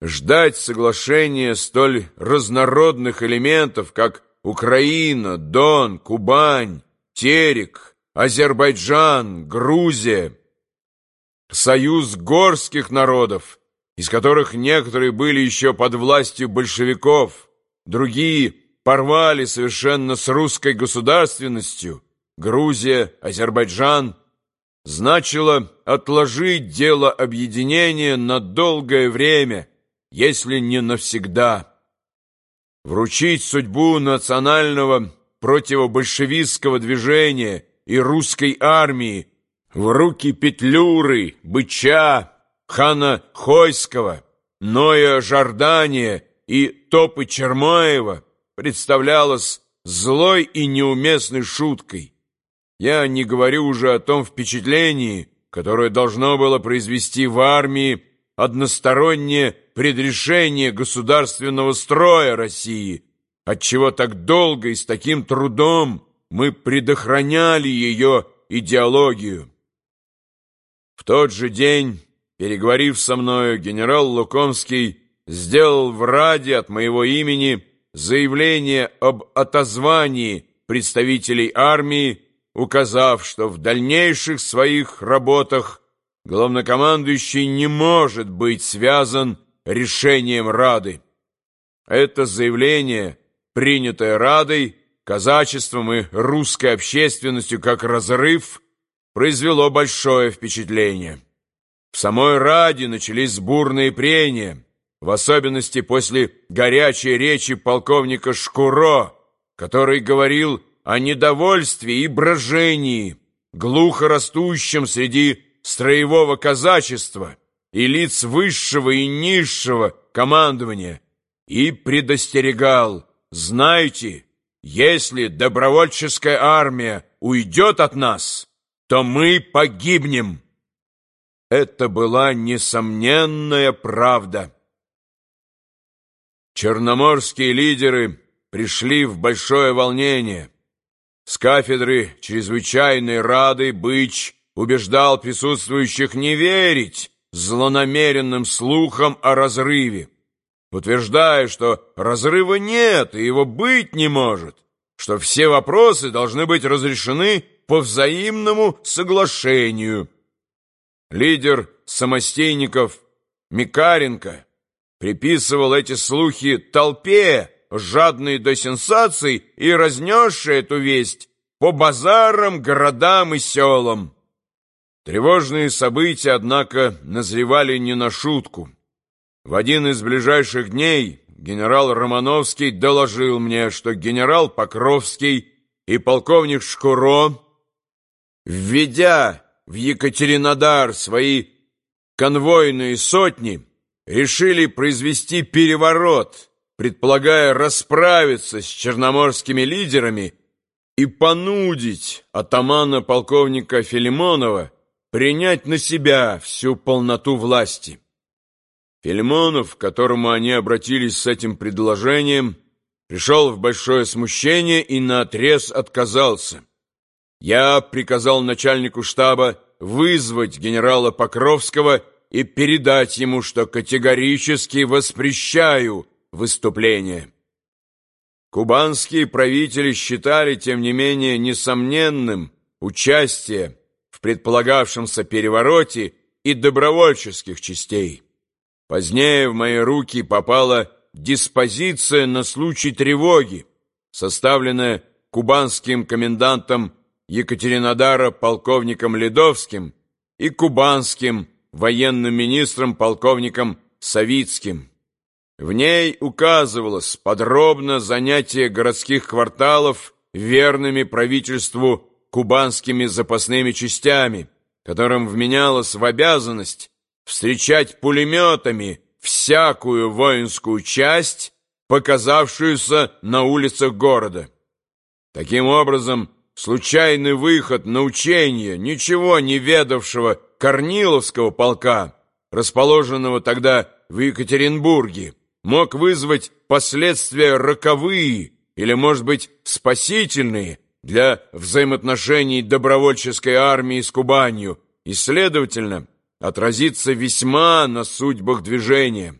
ждать соглашения столь разнородных элементов, как Украина, Дон, Кубань, Терек, Азербайджан, Грузия, союз горских народов, из которых некоторые были еще под властью большевиков, другие порвали совершенно с русской государственностью, Грузия, Азербайджан, значило отложить дело объединения на долгое время, если не навсегда. Вручить судьбу национального противобольшевистского движения и русской армии в руки Петлюры, Быча, хана Хойского, Ноя Жордания и Топы Чермаева представлялось злой и неуместной шуткой. Я не говорю уже о том впечатлении, которое должно было произвести в армии одностороннее предрешение государственного строя России, отчего так долго и с таким трудом мы предохраняли ее идеологию. В тот же день, переговорив со мною, генерал Лукомский сделал в Раде от моего имени заявление об отозвании представителей армии, указав, что в дальнейших своих работах главнокомандующий не может быть связан решением Рады. Это заявление, принятое Радой, казачеством и русской общественностью как разрыв, произвело большое впечатление. В самой Раде начались бурные прения, в особенности после горячей речи полковника Шкуро, который говорил о недовольстве и брожении, глухо растущем среди строевого казачества и лиц высшего и низшего командования, и предостерегал, знайте, если добровольческая армия уйдет от нас, то мы погибнем. Это была несомненная правда. Черноморские лидеры пришли в большое волнение. С кафедры чрезвычайной рады Быч убеждал присутствующих не верить злонамеренным слухам о разрыве, утверждая, что разрыва нет и его быть не может, что все вопросы должны быть разрешены по взаимному соглашению. Лидер самостейников Микаренко приписывал эти слухи толпе, жадной до сенсаций и разнесшей эту весть по базарам, городам и селам. Тревожные события, однако, назревали не на шутку. В один из ближайших дней генерал Романовский доложил мне, что генерал Покровский и полковник Шкуро, введя в Екатеринодар свои конвойные сотни, решили произвести переворот, предполагая расправиться с черноморскими лидерами и понудить атамана полковника Филимонова принять на себя всю полноту власти. Филимонов, к которому они обратились с этим предложением, пришел в большое смущение и наотрез отказался. Я приказал начальнику штаба вызвать генерала Покровского и передать ему, что категорически воспрещаю выступление. Кубанские правители считали, тем не менее, несомненным участие в предполагавшемся перевороте и добровольческих частей. Позднее в мои руки попала диспозиция на случай тревоги, составленная кубанским комендантом Екатеринодара полковником Ледовским и кубанским военным министром полковником Савицким. В ней указывалось подробно занятие городских кварталов верными правительству кубанскими запасными частями, которым вменялось в обязанность встречать пулеметами всякую воинскую часть, показавшуюся на улицах города. Таким образом, случайный выход на учение ничего не ведавшего Корниловского полка, расположенного тогда в Екатеринбурге, мог вызвать последствия роковые или, может быть, спасительные для взаимоотношений добровольческой армии с Кубанью и, следовательно, отразиться весьма на судьбах движения.